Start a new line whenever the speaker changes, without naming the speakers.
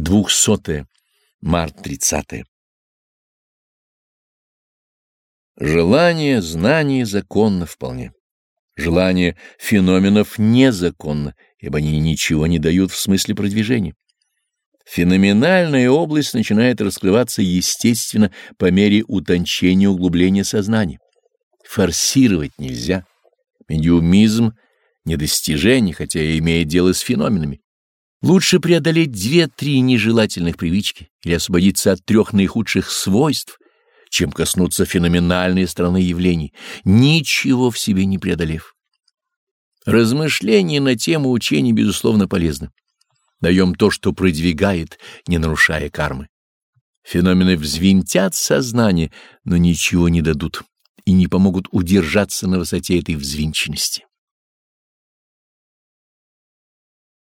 Двухсотое. Март 30. Желание знания законно вполне. Желание феноменов незаконно, ибо они ничего не дают в смысле продвижения. Феноменальная область начинает раскрываться естественно по мере утончения углубления сознания. Форсировать нельзя. Медиумизм — недостижение, хотя и имеет дело с феноменами. Лучше преодолеть две-три нежелательных привычки или освободиться от трех наихудших свойств, чем коснуться феноменальной стороны явлений, ничего в себе не преодолев. Размышления на тему учения, безусловно, полезны. Даем то, что продвигает, не нарушая кармы. Феномены взвинтят сознание, но ничего не дадут и не помогут удержаться на высоте этой взвинченности.